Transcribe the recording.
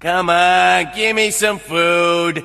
Come on, give me some food.